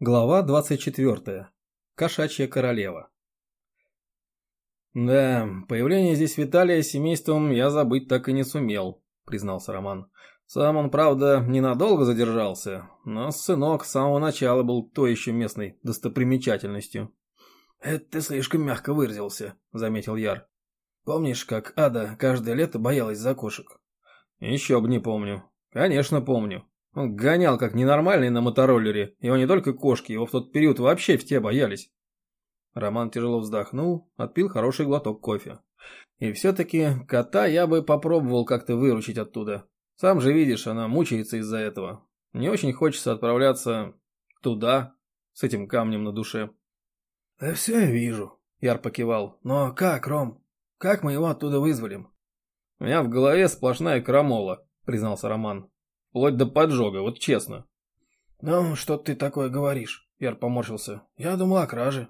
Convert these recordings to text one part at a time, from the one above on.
Глава 24. Кошачья королева. «Да, появление здесь Виталия с семейством я забыть так и не сумел», — признался Роман. «Сам он, правда, ненадолго задержался, но сынок с самого начала был то еще местной достопримечательностью». «Это ты слишком мягко выразился», — заметил Яр. «Помнишь, как Ада каждое лето боялась за кошек?» «Еще бы не помню. Конечно, помню. Он гонял как ненормальный на мотороллере. Его не только кошки, его в тот период вообще все боялись. Роман тяжело вздохнул, отпил хороший глоток кофе. И все-таки кота я бы попробовал как-то выручить оттуда. Сам же видишь, она мучается из-за этого. Не очень хочется отправляться туда, с этим камнем на душе. Да все я вижу, Яр покивал. Но как, Ром? Как мы его оттуда вызволим? У меня в голове сплошная крамола, признался Роман. Вплоть до поджога, вот честно. «Ну, что ты такое говоришь?» Яр поморщился. «Я думал о краже».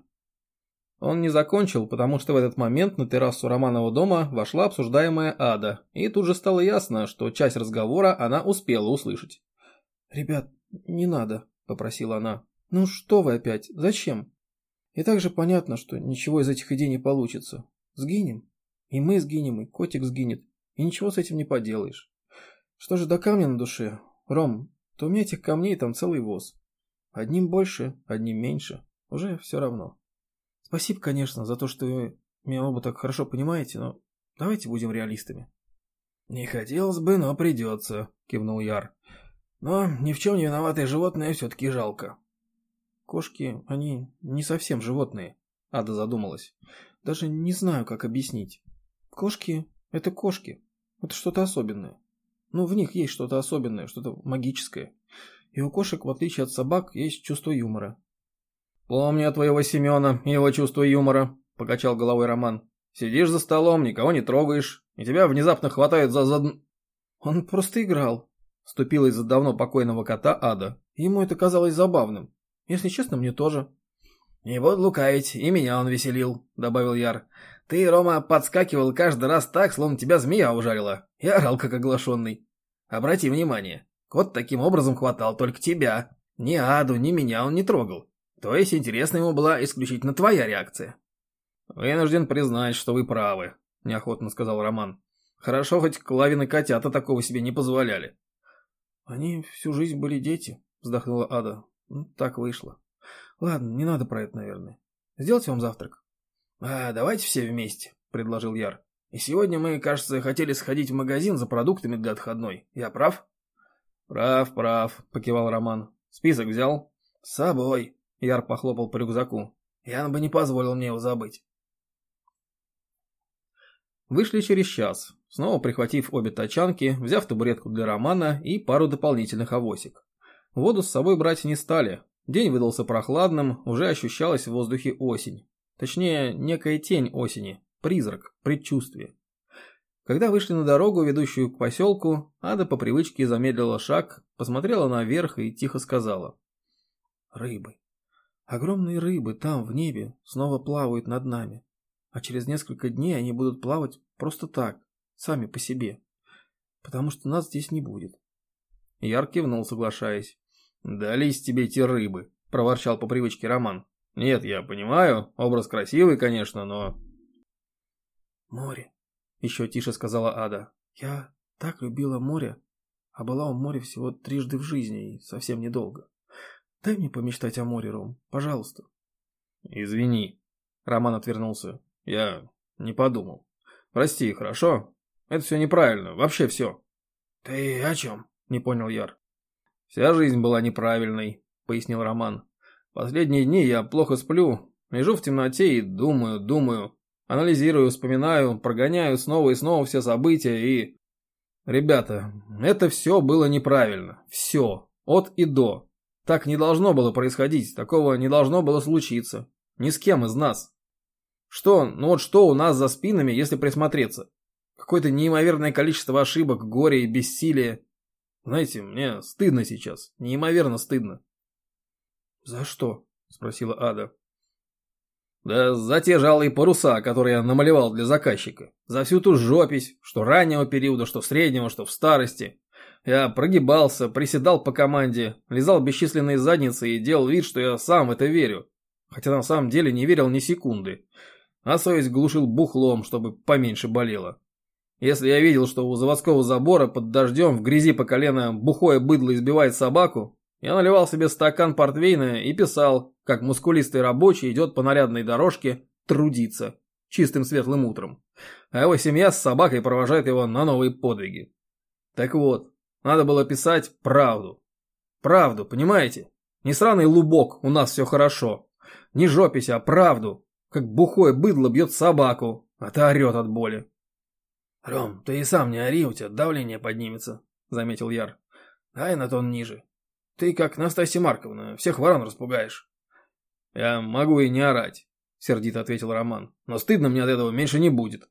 Он не закончил, потому что в этот момент на террасу Романова дома вошла обсуждаемая Ада, и тут же стало ясно, что часть разговора она успела услышать. «Ребят, не надо», — попросила она. «Ну что вы опять? Зачем? И так же понятно, что ничего из этих идей не получится. Сгинем. И мы сгинем, и котик сгинет. И ничего с этим не поделаешь. Что же до камня на душе? Ром, то у меня этих камней там целый воз. Одним больше, одним меньше. Уже все равно. Спасибо, конечно, за то, что вы меня оба так хорошо понимаете, но давайте будем реалистами. Не хотелось бы, но придется, кивнул Яр. Но ни в чем не виноватые животные все-таки жалко. Кошки, они не совсем животные, Ада задумалась. Даже не знаю, как объяснить. Кошки — это кошки. Это что-то особенное. Ну, в них есть что-то особенное, что-то магическое. И у кошек, в отличие от собак, есть чувство юмора. «Помню твоего Семена и его чувство юмора», — покачал головой Роман. «Сидишь за столом, никого не трогаешь, и тебя внезапно хватает за зад...» «Он просто играл», — ступила из-за давно покойного кота Ада. Ему это казалось забавным. Если честно, мне тоже. «Не буду лукавить, и меня он веселил», — добавил Яр. «Ты, Рома, подскакивал каждый раз так, словно тебя змея ужалила. Я орал, как оглашенный. Обрати внимание, кот таким образом хватал только тебя. Ни Аду, ни меня он не трогал. То есть интересна ему была исключительно твоя реакция». «Вынужден признать, что вы правы», — неохотно сказал Роман. «Хорошо, хоть Клавины котята такого себе не позволяли». «Они всю жизнь были дети», — вздохнула Ада. «Ну, «Так вышло». Ладно, не надо про это, наверное. Сделайте вам завтрак. А, давайте все вместе, предложил Яр. И сегодня мы, кажется, хотели сходить в магазин за продуктами для отходной. Я прав? Прав, прав, покивал Роман. Список взял? С собой. Яр похлопал по рюкзаку. Ян бы не позволил мне его забыть. Вышли через час, снова прихватив обе тачанки, взяв табуретку для Романа и пару дополнительных авосик. Воду с собой брать не стали, День выдался прохладным, уже ощущалась в воздухе осень. Точнее, некая тень осени, призрак, предчувствие. Когда вышли на дорогу, ведущую к поселку, Ада по привычке замедлила шаг, посмотрела наверх и тихо сказала. «Рыбы. Огромные рыбы там, в небе, снова плавают над нами. А через несколько дней они будут плавать просто так, сами по себе. Потому что нас здесь не будет». Яр кивнул, соглашаясь. «Дались тебе эти рыбы», — проворчал по привычке Роман. «Нет, я понимаю, образ красивый, конечно, но...» «Море», — еще тише сказала Ада. «Я так любила море, а была у моря всего трижды в жизни и совсем недолго. Дай мне помечтать о море, Ром, пожалуйста». «Извини», — Роман отвернулся. «Я не подумал. Прости, хорошо? Это все неправильно, вообще все». «Ты о чем?» — не понял Яр. «Вся жизнь была неправильной», — пояснил Роман. «Последние дни я плохо сплю, лежу в темноте и думаю, думаю, анализирую, вспоминаю, прогоняю снова и снова все события и...» «Ребята, это все было неправильно. Все. От и до. Так не должно было происходить, такого не должно было случиться. Ни с кем из нас. Что, ну вот что у нас за спинами, если присмотреться? Какое-то неимоверное количество ошибок, горя и бессилия. Знаете, мне стыдно сейчас, неимоверно стыдно. «За что?» – спросила Ада. «Да за те жалые паруса, которые я намалевал для заказчика. За всю ту жопись, что раннего периода, что среднего, что в старости. Я прогибался, приседал по команде, лизал бесчисленные задницы и делал вид, что я сам в это верю. Хотя на самом деле не верил ни секунды. А совесть глушил бухлом, чтобы поменьше болело. Если я видел, что у заводского забора под дождем в грязи по колено бухое быдло избивает собаку, я наливал себе стакан портвейна и писал, как мускулистый рабочий идет по нарядной дорожке трудиться чистым светлым утром, а его семья с собакой провожает его на новые подвиги. Так вот, надо было писать правду. Правду, понимаете? Не сраный лубок, у нас все хорошо. Не жопись, а правду. Как бухое быдло бьет собаку, а та орет от боли. «Ром, ты и сам не ори, у тебя давление поднимется», — заметил Яр. «Дай на тон ниже. Ты, как Настасья Марковна, всех ворон распугаешь». «Я могу и не орать», — сердито ответил Роман. «Но стыдно мне от этого меньше не будет».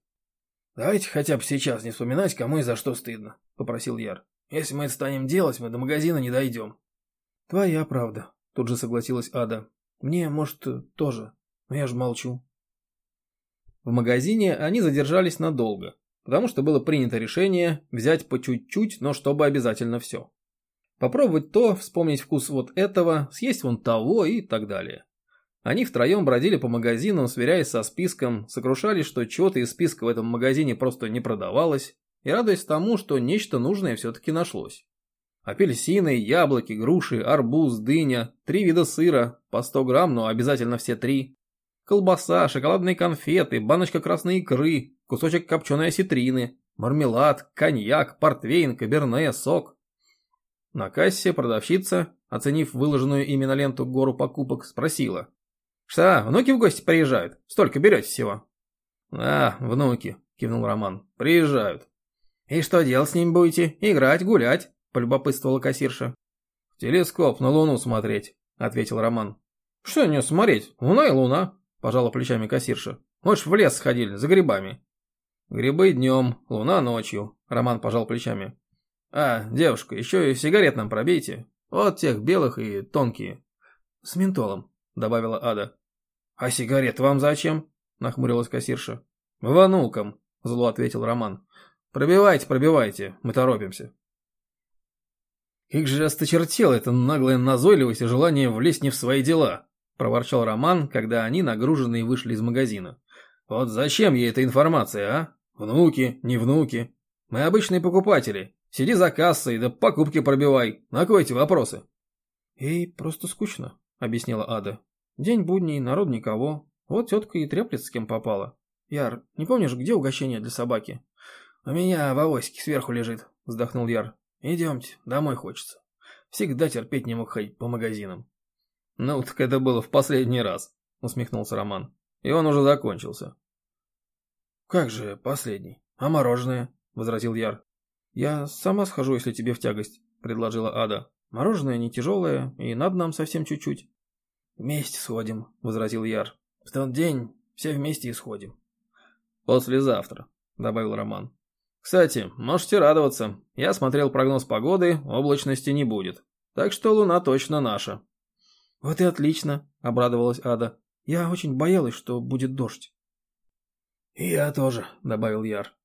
«Давайте хотя бы сейчас не вспоминать, кому и за что стыдно», — попросил Яр. «Если мы это станем делать, мы до магазина не дойдем». «Твоя правда», — тут же согласилась Ада. «Мне, может, тоже, но я же молчу». В магазине они задержались надолго потому что было принято решение взять по чуть-чуть, но чтобы обязательно все. Попробовать то, вспомнить вкус вот этого, съесть вон того и так далее. Они втроем бродили по магазину, сверяясь со списком, сокрушались, что чего-то из списка в этом магазине просто не продавалось, и радуясь тому, что нечто нужное все-таки нашлось. Апельсины, яблоки, груши, арбуз, дыня, три вида сыра, по 100 грамм, но обязательно все три, Колбаса, шоколадные конфеты, баночка красной икры, кусочек копченой осетрины, мармелад, коньяк, портвейн, каберне, сок. На кассе продавщица, оценив выложенную ими на ленту гору покупок, спросила. «Что, внуки в гости приезжают? Столько берете всего?» «А, внуки», — кивнул Роман, — «приезжают». «И что делать с ними будете? Играть, гулять?» — полюбопытствовала кассирша. «В телескоп на луну смотреть», — ответил Роман. «Что не смотреть? Луна и луна. – пожала плечами кассирша. «Может, в лес сходили, за грибами». «Грибы днем, луна ночью», – Роман пожал плечами. «А, девушка, еще и сигарет нам пробейте. Вот тех белых и тонкие». «С ментолом», – добавила Ада. «А сигарет вам зачем?» – нахмурилась кассирша. «Внукам», – зло ответил Роман. «Пробивайте, пробивайте, мы торопимся». Их же осточертела эта наглая назойливость и желание влезть не в свои дела проворчал Роман, когда они, нагруженные, вышли из магазина. «Вот зачем ей эта информация, а? Внуки, не внуки. Мы обычные покупатели. Сиди за кассой, да покупки пробивай. На кой эти вопросы?» «Ей просто скучно», — объяснила Ада. «День будний, народ никого. Вот тетка и треплется с кем попала. Яр, не помнишь, где угощение для собаки?» «У меня в авоське сверху лежит», — вздохнул Яр. «Идемте, домой хочется. Всегда терпеть не мог ходить по магазинам». «Ну, так это было в последний раз», — усмехнулся Роман. «И он уже закончился». «Как же последний? А мороженое?» — возразил Яр. «Я сама схожу, если тебе в тягость», — предложила Ада. «Мороженое не тяжелое, и надо нам совсем чуть-чуть». «Вместе сходим», — возразил Яр. «В тот день все вместе и сходим». «Послезавтра», — добавил Роман. «Кстати, можете радоваться. Я смотрел прогноз погоды, облачности не будет. Так что луна точно наша». «Вот и отлично», — обрадовалась Ада. «Я очень боялась, что будет дождь». «И я тоже», — добавил Яр.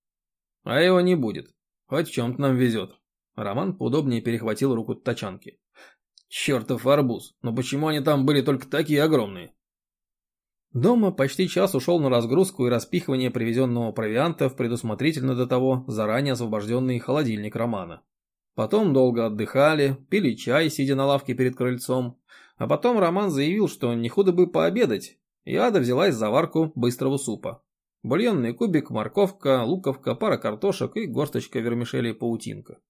«А его не будет. Хоть в чем-то нам везет». Роман поудобнее перехватил руку тачанки. «Чертов арбуз! Но почему они там были только такие огромные?» Дома почти час ушел на разгрузку и распихивание привезенного провианта в предусмотрительно до того заранее освобожденный холодильник Романа. Потом долго отдыхали, пили чай, сидя на лавке перед крыльцом, а потом Роман заявил, что не худо бы пообедать, и Ада взялась за варку быстрого супа. Бульонный кубик, морковка, луковка, пара картошек и горсточка вермишели и паутинка.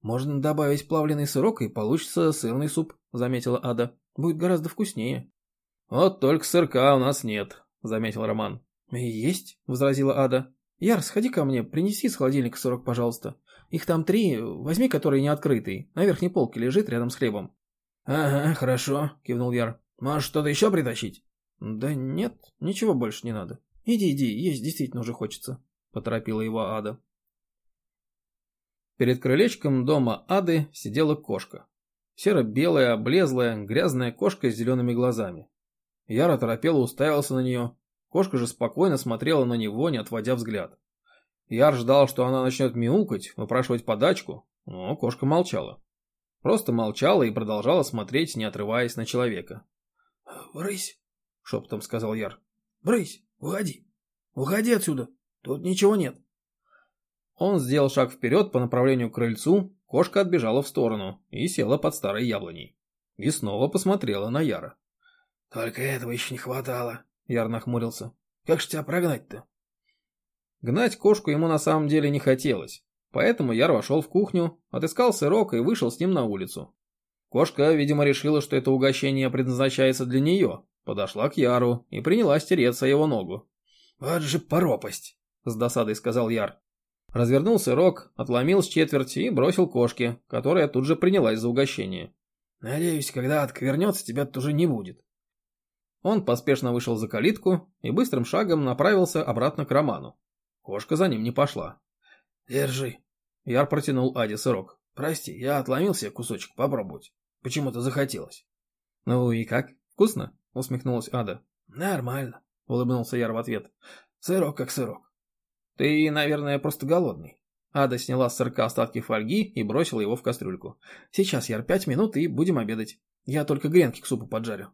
«Можно добавить плавленый сырок, и получится сырный суп», — заметила Ада. «Будет гораздо вкуснее». «Вот только сырка у нас нет», — заметил Роман. «Есть», — возразила Ада. «Яр, сходи ко мне, принеси с холодильника сырок, пожалуйста. Их там три, возьми который не открытый, на верхней полке лежит рядом с хлебом». «Ага, хорошо», — кивнул Яр. «Может, что-то еще притащить?» «Да нет, ничего больше не надо. Иди, иди, есть действительно уже хочется», — поторопила его Ада. Перед крылечком дома Ады сидела кошка. Серо-белая, облезлая, грязная кошка с зелеными глазами. Яр оторопело уставился на нее. Кошка же спокойно смотрела на него, не отводя взгляд. Яр ждал, что она начнет мяукать, выпрашивать подачку, Но кошка молчала. Просто молчала и продолжала смотреть, не отрываясь на человека. «Брысь!» — шепотом сказал Яр. «Брысь! Уходи! Уходи отсюда! Тут ничего нет!» Он сделал шаг вперед по направлению к крыльцу, кошка отбежала в сторону и села под старой яблоней. И снова посмотрела на Яра. «Только этого еще не хватало», — Яр нахмурился. «Как же тебя прогнать-то?» Гнать кошку ему на самом деле не хотелось, поэтому Яр вошел в кухню, отыскал сырок и вышел с ним на улицу. Кошка, видимо, решила, что это угощение предназначается для нее, подошла к Яру и принялась тереться его ногу. «Вот же поропость!» — с досадой сказал Яр. Развернул сырок, отломил с четверти и бросил кошке, которая тут же принялась за угощение. «Надеюсь, когда отвернется, тебя тут уже не будет». Он поспешно вышел за калитку и быстрым шагом направился обратно к Роману. Кошка за ним не пошла. «Держи». Яр протянул Аде сырок. «Прости, я отломил себе кусочек попробовать. Почему-то захотелось». «Ну и как? Вкусно?» — усмехнулась Ада. «Нормально», — улыбнулся Яр в ответ. «Сырок как сырок». «Ты, наверное, просто голодный». Ада сняла с сырка остатки фольги и бросила его в кастрюльку. «Сейчас, Яр, пять минут и будем обедать. Я только гренки к супу поджарю».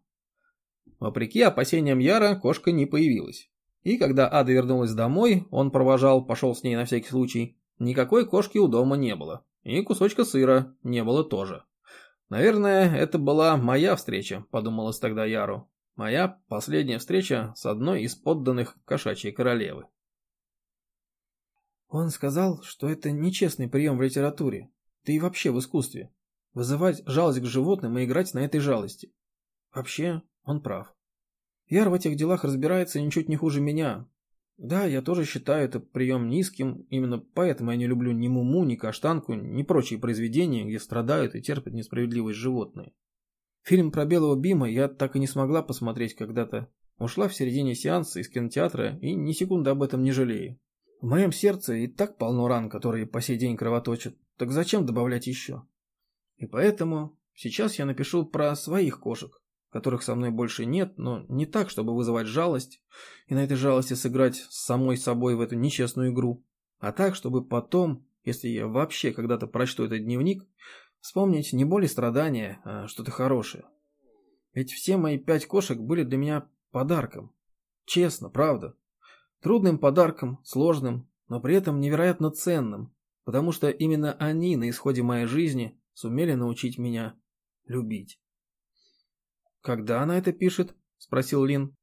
Вопреки опасениям Яра, кошка не появилась. И когда Ада вернулась домой, он провожал, пошел с ней на всякий случай. Никакой кошки у дома не было. И кусочка сыра не было тоже. Наверное, это была моя встреча, подумалось тогда Яру. Моя последняя встреча с одной из подданных кошачьей королевы. Он сказал, что это нечестный прием в литературе, да и вообще в искусстве. Вызывать жалость к животным и играть на этой жалости. Вообще, он прав. Яр в этих делах разбирается ничуть не хуже меня. Да, я тоже считаю этот прием низким, именно поэтому я не люблю ни Муму, ни Каштанку, ни прочие произведения, где страдают и терпят несправедливость животные. Фильм про Белого Бима я так и не смогла посмотреть когда-то. Ушла в середине сеанса из кинотеатра и ни секунды об этом не жалею. В моем сердце и так полно ран, которые по сей день кровоточат. Так зачем добавлять еще? И поэтому сейчас я напишу про своих кошек, которых со мной больше нет, но не так, чтобы вызывать жалость и на этой жалости сыграть с самой собой в эту нечестную игру, а так, чтобы потом, если я вообще когда-то прочту этот дневник, вспомнить не боль и страдания, а что-то хорошее. Ведь все мои пять кошек были для меня подарком. Честно, правда. Трудным подарком, сложным, но при этом невероятно ценным, потому что именно они на исходе моей жизни сумели научить меня любить. «Когда она это пишет?» – спросил Лин.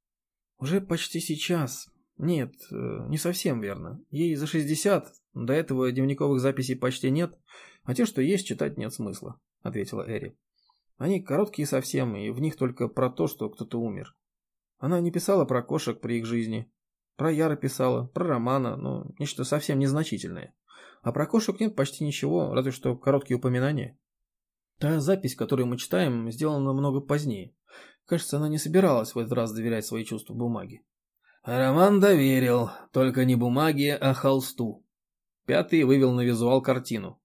«Уже почти сейчас. Нет, э, не совсем верно. Ей за 60, до этого дневниковых записей почти нет, а те, что есть, читать нет смысла», – ответила Эри. «Они короткие совсем, и в них только про то, что кто-то умер. Она не писала про кошек при их жизни. Про Яра писала, про Романа, но нечто совсем незначительное. А про кошек нет почти ничего, разве что короткие упоминания. Та запись, которую мы читаем, сделана намного позднее. Кажется, она не собиралась в этот раз доверять свои чувства бумаге. Роман доверил, только не бумаге, а холсту. Пятый вывел на визуал картину.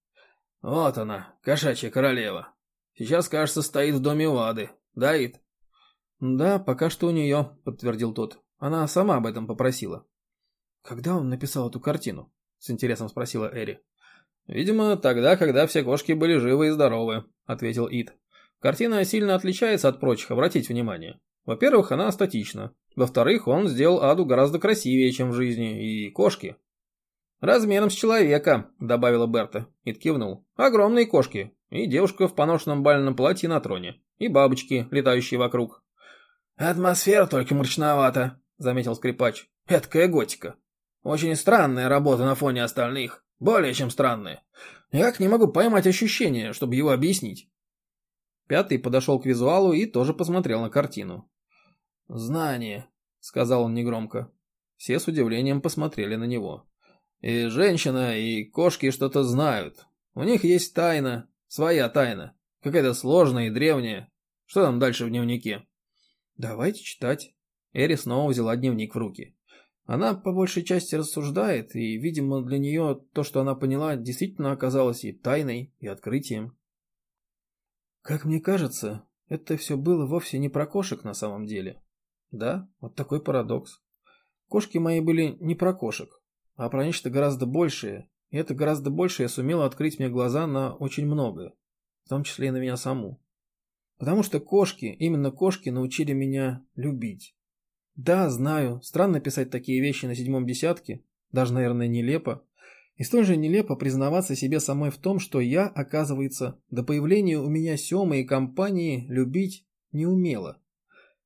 Вот она, кошачья королева. Сейчас, кажется, стоит в доме Вады. Да, Ид? Да, пока что у нее, подтвердил тот. Она сама об этом попросила. Когда он написал эту картину? С интересом спросила Эри. Видимо, тогда, когда все кошки были живы и здоровы, ответил Ид. Картина сильно отличается от прочих, обратите внимание. Во-первых, она статична. Во-вторых, он сделал Аду гораздо красивее, чем в жизни, и кошки. «Размером с человека», — добавила Берта. Ид кивнул. «Огромные кошки. И девушка в поношенном бальном платье на троне. И бабочки, летающие вокруг». «Атмосфера только мрачновата», — заметил скрипач. «Эдкая готика. Очень странная работа на фоне остальных. Более чем странная. Никак не могу поймать ощущение, чтобы его объяснить». Пятый подошел к визуалу и тоже посмотрел на картину. «Знание», — сказал он негромко. Все с удивлением посмотрели на него. «И женщина, и кошки что-то знают. У них есть тайна, своя тайна. Какая-то сложная и древняя. Что там дальше в дневнике?» «Давайте читать». Эри снова взяла дневник в руки. Она по большей части рассуждает, и, видимо, для нее то, что она поняла, действительно оказалось и тайной, и открытием. Как мне кажется, это все было вовсе не про кошек на самом деле. Да, вот такой парадокс. Кошки мои были не про кошек, а про нечто гораздо большее И это гораздо больше я сумела открыть мне глаза на очень многое, в том числе и на меня саму. Потому что кошки, именно кошки научили меня любить. Да, знаю, странно писать такие вещи на седьмом десятке, даже, наверное, нелепо. И столь же нелепо признаваться себе самой в том, что я, оказывается, до появления у меня Семы и компании любить не умела.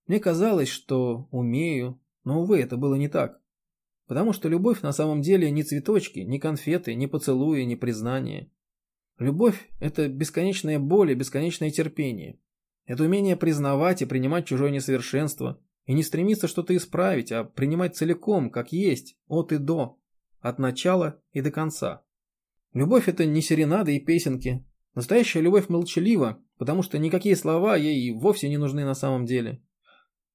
Мне казалось, что умею, но, увы, это было не так. Потому что любовь на самом деле не цветочки, не конфеты, не поцелуи, не признание. Любовь – это бесконечная боль и бесконечное терпение. Это умение признавать и принимать чужое несовершенство, и не стремиться что-то исправить, а принимать целиком, как есть, от и до, от начала и до конца. Любовь – это не серенады и песенки. Настоящая любовь молчалива, потому что никакие слова ей вовсе не нужны на самом деле.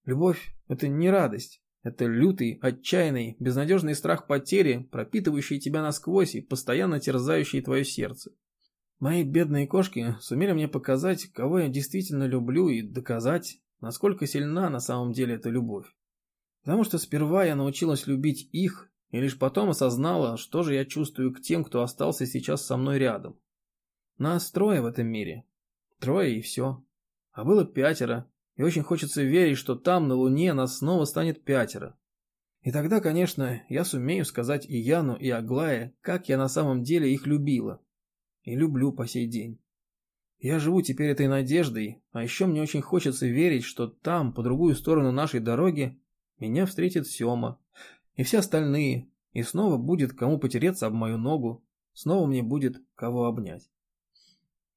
Любовь – это не радость. Это лютый, отчаянный, безнадежный страх потери, пропитывающий тебя насквозь и постоянно терзающий твое сердце. Мои бедные кошки сумели мне показать, кого я действительно люблю и доказать, насколько сильна на самом деле эта любовь. Потому что сперва я научилась любить их, и лишь потом осознала, что же я чувствую к тем, кто остался сейчас со мной рядом. Нас трое в этом мире. Трое и все. А было пятеро, и очень хочется верить, что там, на Луне, нас снова станет пятеро. И тогда, конечно, я сумею сказать и Яну, и Аглае, как я на самом деле их любила. И люблю по сей день. Я живу теперь этой надеждой, а еще мне очень хочется верить, что там, по другую сторону нашей дороги, меня встретит Сема и все остальные, и снова будет кому потереться об мою ногу, снова мне будет кого обнять.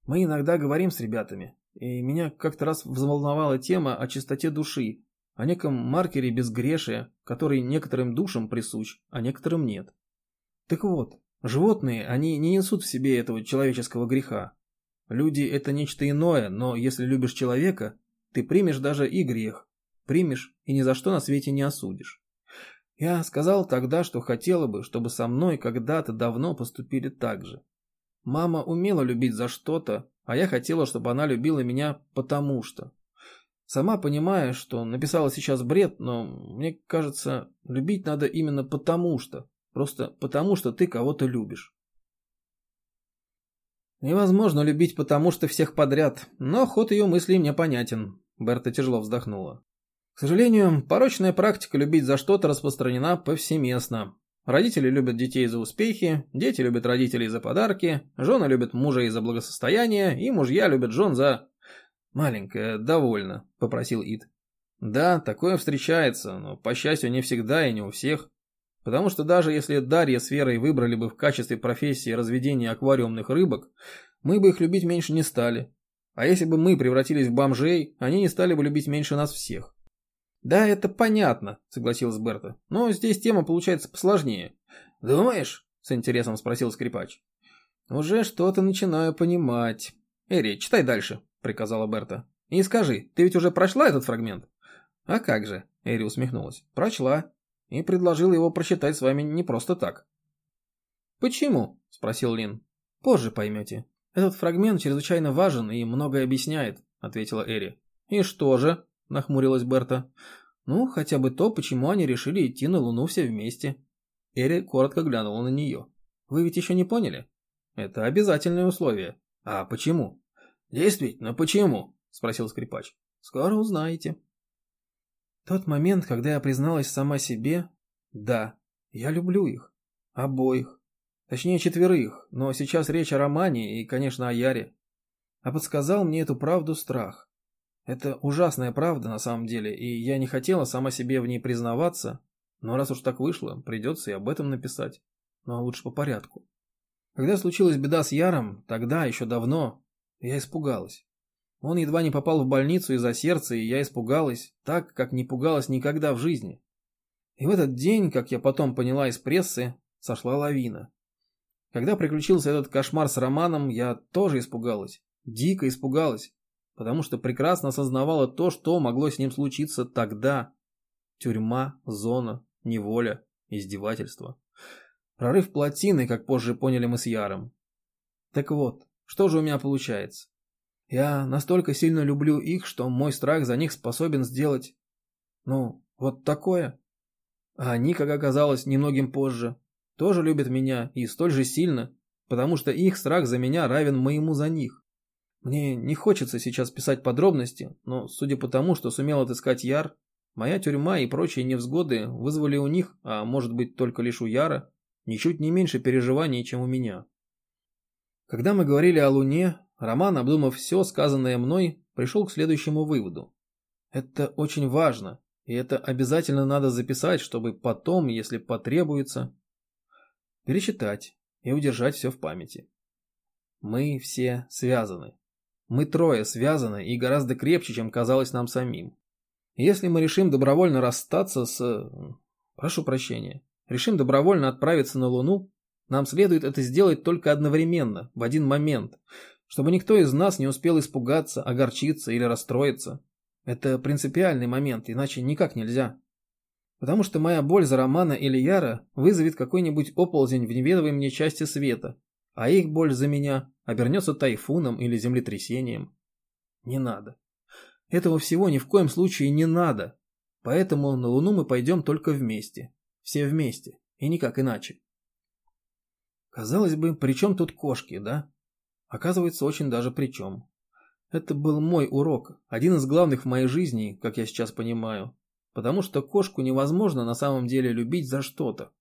Мы иногда говорим с ребятами, и меня как-то раз взволновала тема о чистоте души, о неком маркере безгрешия, который некоторым душам присущ, а некоторым нет. Так вот, животные, они не несут в себе этого человеческого греха. Люди – это нечто иное, но если любишь человека, ты примешь даже и грех, примешь и ни за что на свете не осудишь. Я сказал тогда, что хотела бы, чтобы со мной когда-то давно поступили так же. Мама умела любить за что-то, а я хотела, чтобы она любила меня потому что. Сама понимая, что написала сейчас бред, но мне кажется, любить надо именно потому что. Просто потому что ты кого-то любишь. Невозможно любить потому что всех подряд, но ход ее мыслей мне понятен. Берта тяжело вздохнула. К сожалению, порочная практика любить за что-то распространена повсеместно. Родители любят детей за успехи, дети любят родителей за подарки, жены любят мужа из-за благосостояния, и мужья любят жен за... «Маленькая, довольно», — попросил Ид. «Да, такое встречается, но, по счастью, не всегда и не у всех. Потому что даже если Дарья с Верой выбрали бы в качестве профессии разведение аквариумных рыбок, мы бы их любить меньше не стали. А если бы мы превратились в бомжей, они не стали бы любить меньше нас всех. «Да, это понятно», — согласилась Берта. «Но здесь тема получается посложнее». «Думаешь?» — с интересом спросил скрипач. «Уже что-то начинаю понимать». «Эри, читай дальше», — приказала Берта. «И скажи, ты ведь уже прочла этот фрагмент?» «А как же?» — Эри усмехнулась. «Прочла. И предложил его прочитать с вами не просто так». «Почему?» — спросил Лин. «Позже поймете. Этот фрагмент чрезвычайно важен и многое объясняет», — ответила Эри. «И что же?» – нахмурилась Берта. «Ну, хотя бы то, почему они решили идти на Луну все вместе». Эри коротко глянула на нее. «Вы ведь еще не поняли?» «Это обязательное условие». «А почему?» «Действительно, почему?» – спросил скрипач. «Скоро узнаете». Тот момент, когда я призналась сама себе, да, я люблю их. Обоих. Точнее, четверых, но сейчас речь о романе и, конечно, о Яре. А подсказал мне эту правду страх. Это ужасная правда на самом деле, и я не хотела сама себе в ней признаваться, но раз уж так вышло, придется и об этом написать. Но лучше по порядку. Когда случилась беда с Яром, тогда, еще давно, я испугалась. Он едва не попал в больницу из-за сердца, и я испугалась, так, как не пугалась никогда в жизни. И в этот день, как я потом поняла из прессы, сошла лавина. Когда приключился этот кошмар с Романом, я тоже испугалась. Дико испугалась потому что прекрасно осознавала то, что могло с ним случиться тогда. Тюрьма, зона, неволя, издевательство. Прорыв плотины, как позже поняли мы с Яром. Так вот, что же у меня получается? Я настолько сильно люблю их, что мой страх за них способен сделать, ну, вот такое. А они, как оказалось, немногим позже. тоже любят меня и столь же сильно, потому что их страх за меня равен моему за них. Мне не хочется сейчас писать подробности, но судя по тому, что сумел отыскать Яр, моя тюрьма и прочие невзгоды вызвали у них, а может быть только лишь у Яра, ничуть не меньше переживаний, чем у меня. Когда мы говорили о Луне, Роман, обдумав все сказанное мной, пришел к следующему выводу. Это очень важно, и это обязательно надо записать, чтобы потом, если потребуется, перечитать и удержать все в памяти. Мы все связаны. Мы трое связаны и гораздо крепче, чем казалось нам самим. Если мы решим добровольно расстаться с... Прошу прощения. Решим добровольно отправиться на Луну, нам следует это сделать только одновременно, в один момент, чтобы никто из нас не успел испугаться, огорчиться или расстроиться. Это принципиальный момент, иначе никак нельзя. Потому что моя боль за Романа или Яра вызовет какой-нибудь оползень в неведомой мне части света, а их боль за меня обернется тайфуном или землетрясением. Не надо. Этого всего ни в коем случае не надо. Поэтому на Луну мы пойдем только вместе. Все вместе. И никак иначе. Казалось бы, при чем тут кошки, да? Оказывается, очень даже при чем. Это был мой урок, один из главных в моей жизни, как я сейчас понимаю. Потому что кошку невозможно на самом деле любить за что-то.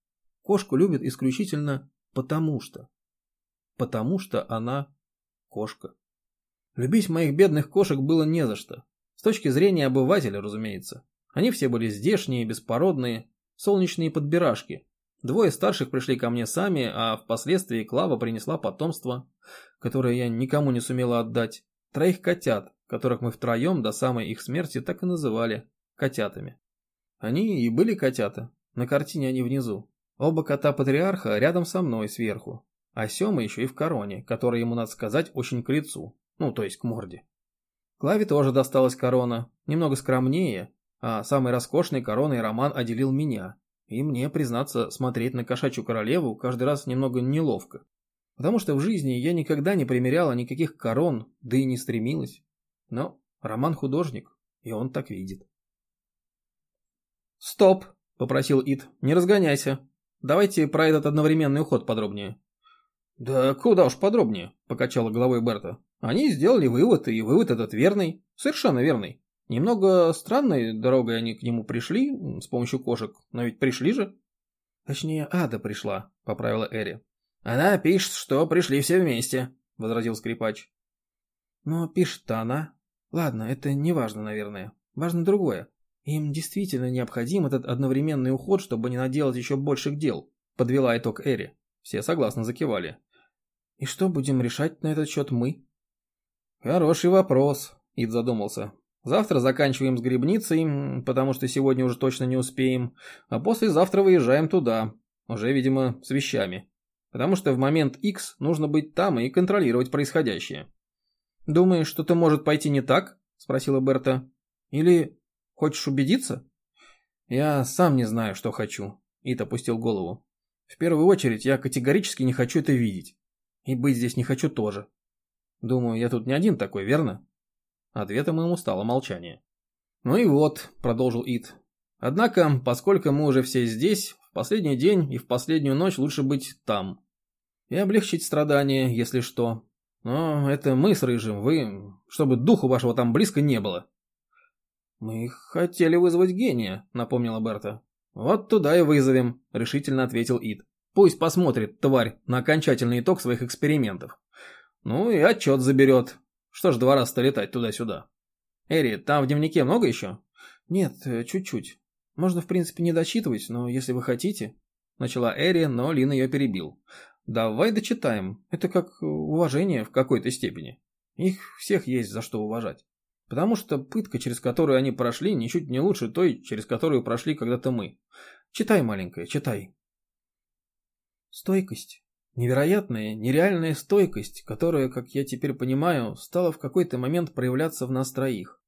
Кошку любят исключительно потому что потому что она кошка. Любить моих бедных кошек было не за что. С точки зрения обывателя, разумеется. Они все были здешние, беспородные, солнечные подбирашки. Двое старших пришли ко мне сами, а впоследствии Клава принесла потомство, которое я никому не сумела отдать. Троих котят, которых мы втроем до самой их смерти так и называли котятами. Они и были котята. На картине они внизу. Оба кота-патриарха рядом со мной сверху. А Сема еще и в короне, которая ему, надо сказать, очень к лицу. Ну, то есть к морде. Клаве тоже досталась корона, немного скромнее, а самой роскошной короной Роман отделил меня. И мне, признаться, смотреть на кошачью королеву каждый раз немного неловко. Потому что в жизни я никогда не примеряла никаких корон, да и не стремилась. Но Роман художник, и он так видит. «Стоп!» – попросил Ит. «Не разгоняйся. Давайте про этот одновременный уход подробнее». «Да куда уж подробнее», – покачала головой Берта. «Они сделали вывод, и вывод этот верный, совершенно верный. Немного странной дорогой они к нему пришли, с помощью кошек, но ведь пришли же». «Точнее, Ада пришла», – поправила Эри. «Она пишет, что пришли все вместе», – возразил скрипач. «Но пишет-то она. Ладно, это не важно, наверное. Важно другое. Им действительно необходим этот одновременный уход, чтобы не наделать еще больших дел», – подвела итог Эри. Все согласно закивали. И что будем решать на этот счет мы? Хороший вопрос, Ид задумался. Завтра заканчиваем с грибницей, потому что сегодня уже точно не успеем, а послезавтра выезжаем туда, уже, видимо, с вещами. Потому что в момент X нужно быть там и контролировать происходящее. «Думаешь, что-то может пойти не так?» – спросила Берта. «Или хочешь убедиться?» «Я сам не знаю, что хочу», – Ит опустил голову. В первую очередь, я категорически не хочу это видеть. И быть здесь не хочу тоже. Думаю, я тут не один такой, верно? Ответом ему стало молчание. Ну и вот, продолжил Ит. Однако, поскольку мы уже все здесь, в последний день и в последнюю ночь лучше быть там. И облегчить страдания, если что. Но это мы с Рыжим, вы, чтобы духу вашего там близко не было. Мы хотели вызвать гения, напомнила Берта. «Вот туда и вызовем», — решительно ответил Ид. «Пусть посмотрит, тварь, на окончательный итог своих экспериментов. Ну и отчет заберет. Что ж два раза летать туда-сюда?» «Эри, там в дневнике много еще?» «Нет, э, чуть-чуть. Можно, в принципе, не дочитывать, но если вы хотите...» Начала Эри, но Лин ее перебил. «Давай дочитаем. Это как уважение в какой-то степени. Их всех есть за что уважать». Потому что пытка, через которую они прошли, ничуть не лучше той, через которую прошли когда-то мы. Читай, маленькая, читай. Стойкость. Невероятная, нереальная стойкость, которая, как я теперь понимаю, стала в какой-то момент проявляться в нас троих.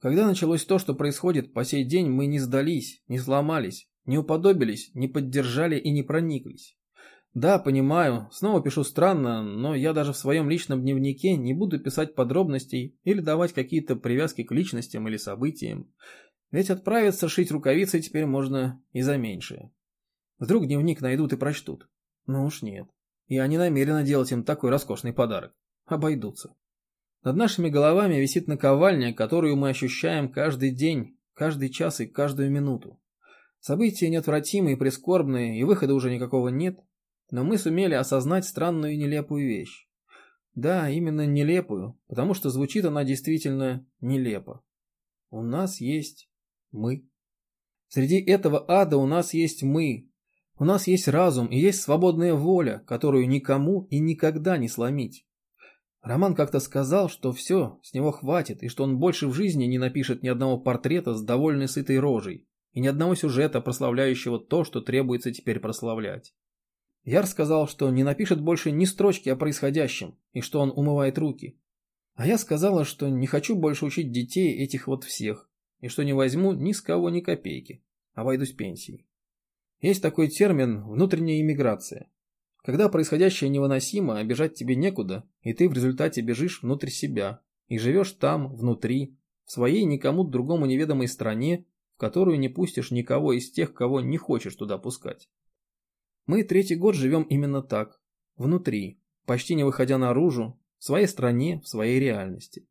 Когда началось то, что происходит по сей день, мы не сдались, не сломались, не уподобились, не поддержали и не прониклись. Да, понимаю, снова пишу странно, но я даже в своем личном дневнике не буду писать подробностей или давать какие-то привязки к личностям или событиям. Ведь отправиться шить рукавицы теперь можно и за меньшее. Вдруг дневник найдут и прочтут. Ну уж нет. Я не намерена делать им такой роскошный подарок. Обойдутся. Над нашими головами висит наковальня, которую мы ощущаем каждый день, каждый час и каждую минуту. События неотвратимые, прискорбные, и выхода уже никакого нет, но мы сумели осознать странную и нелепую вещь. Да, именно нелепую, потому что звучит она действительно нелепо. У нас есть мы. Среди этого ада у нас есть мы. У нас есть разум и есть свободная воля, которую никому и никогда не сломить. Роман как-то сказал, что все, с него хватит, и что он больше в жизни не напишет ни одного портрета с довольной сытой рожей, и ни одного сюжета, прославляющего то, что требуется теперь прославлять. Яр сказал, что не напишет больше ни строчки о происходящем, и что он умывает руки. А я сказала, что не хочу больше учить детей этих вот всех, и что не возьму ни с кого ни копейки, обойдусь пенсией. Есть такой термин «внутренняя иммиграция». Когда происходящее невыносимо, а тебе некуда, и ты в результате бежишь внутрь себя, и живешь там, внутри, в своей никому другому неведомой стране, в которую не пустишь никого из тех, кого не хочешь туда пускать. Мы третий год живем именно так, внутри, почти не выходя наружу, в своей стране, в своей реальности.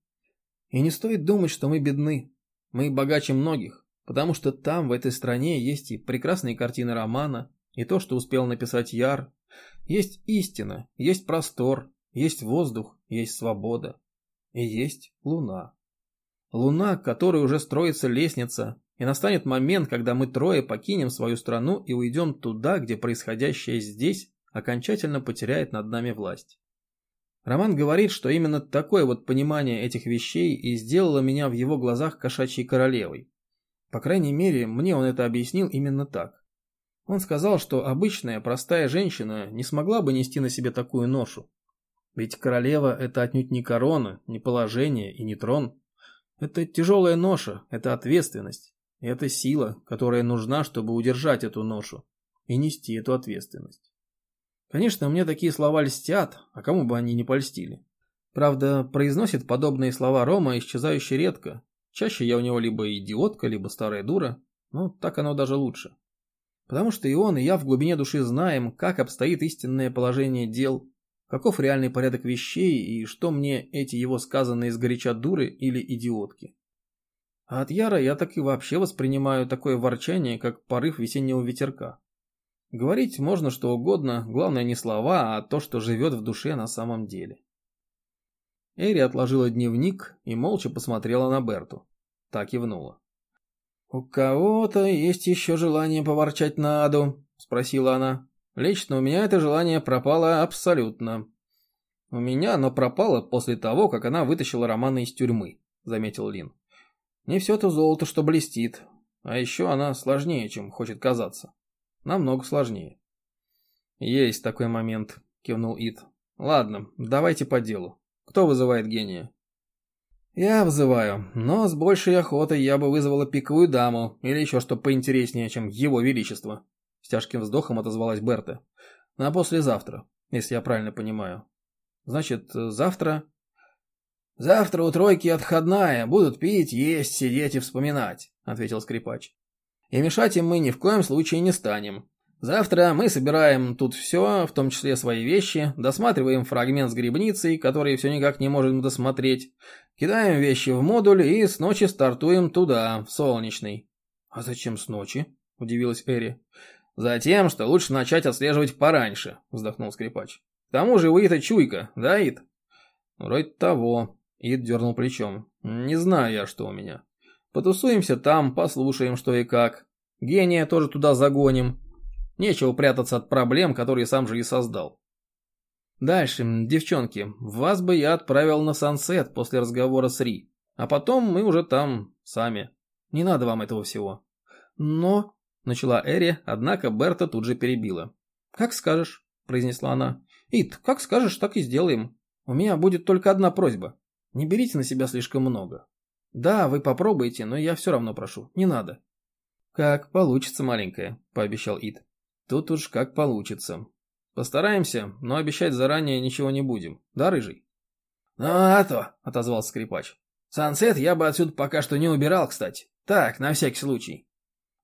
И не стоит думать, что мы бедны. Мы богаче многих, потому что там, в этой стране, есть и прекрасные картины романа, и то, что успел написать Яр, есть истина, есть простор, есть воздух, есть свобода. И есть луна. Луна, к которой уже строится лестница, и настанет момент, когда мы трое покинем свою страну и уйдем туда, где происходящее здесь окончательно потеряет над нами власть. Роман говорит, что именно такое вот понимание этих вещей и сделало меня в его глазах кошачьей королевой. По крайней мере, мне он это объяснил именно так. Он сказал, что обычная простая женщина не смогла бы нести на себе такую ношу. Ведь королева – это отнюдь не корона, не положение и не трон. Это тяжелая ноша, это ответственность. Это сила, которая нужна, чтобы удержать эту ношу и нести эту ответственность. Конечно, мне такие слова льстят, а кому бы они не польстили. Правда, произносит подобные слова Рома исчезающе редко. Чаще я у него либо идиотка, либо старая дура. Но так оно даже лучше. Потому что и он, и я в глубине души знаем, как обстоит истинное положение дел, каков реальный порядок вещей и что мне эти его сказанные сгоряча дуры или идиотки. А от Яра я так и вообще воспринимаю такое ворчание, как порыв весеннего ветерка. Говорить можно что угодно, главное не слова, а то, что живет в душе на самом деле. Эри отложила дневник и молча посмотрела на Берту. Так кивнула. «У кого-то есть еще желание поворчать на Аду?» – спросила она. «Лично у меня это желание пропало абсолютно». «У меня оно пропало после того, как она вытащила Романа из тюрьмы», – заметил Лин. «Не все то золото, что блестит. А еще она сложнее, чем хочет казаться. Намного сложнее». «Есть такой момент», – кивнул Ит. «Ладно, давайте по делу. Кто вызывает гения?» «Я вызываю, но с большей охотой я бы вызвала пиковую даму или еще что поинтереснее, чем его величество», — с тяжким вздохом отозвалась Берта. «На послезавтра, если я правильно понимаю. Значит, завтра...» «Завтра у тройки отходная, будут пить, есть, сидеть и вспоминать», — ответил скрипач. «И мешать им мы ни в коем случае не станем. Завтра мы собираем тут все, в том числе свои вещи, досматриваем фрагмент с грибницей, который все никак не можем досмотреть, кидаем вещи в модуль и с ночи стартуем туда, в солнечный. «А зачем с ночи?» – удивилась Эри. «Затем, что лучше начать отслеживать пораньше», – вздохнул скрипач. «К тому же у Ита чуйка, да, Ит?» «Вроде того», – Ит дернул плечом. «Не знаю я, что у меня. Потусуемся там, послушаем, что и как. Гения тоже туда загоним». Нечего прятаться от проблем, которые сам же и создал. Дальше, девчонки, вас бы я отправил на Сансет после разговора с Ри. А потом мы уже там сами. Не надо вам этого всего. Но, начала Эри, однако Берта тут же перебила. Как скажешь, произнесла она. Ит, как скажешь, так и сделаем. У меня будет только одна просьба. Не берите на себя слишком много. Да, вы попробуйте, но я все равно прошу, не надо. Как получится, маленькая, пообещал Ит. Тут уж как получится. Постараемся, но обещать заранее ничего не будем. Да, Рыжий? Ну, а то, отозвался скрипач. Сансет я бы отсюда пока что не убирал, кстати. Так, на всякий случай.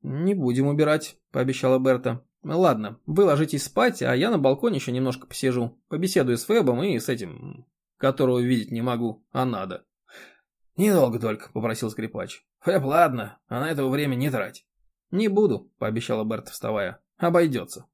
Не будем убирать, пообещала Берта. Ладно, вы ложитесь спать, а я на балконе еще немножко посижу. Побеседую с Фэбом и с этим, которого видеть не могу, а надо. Недолго только, попросил скрипач. Фэб, ладно, а на это время не трать. Не буду, пообещала Берта, вставая. Обойдется.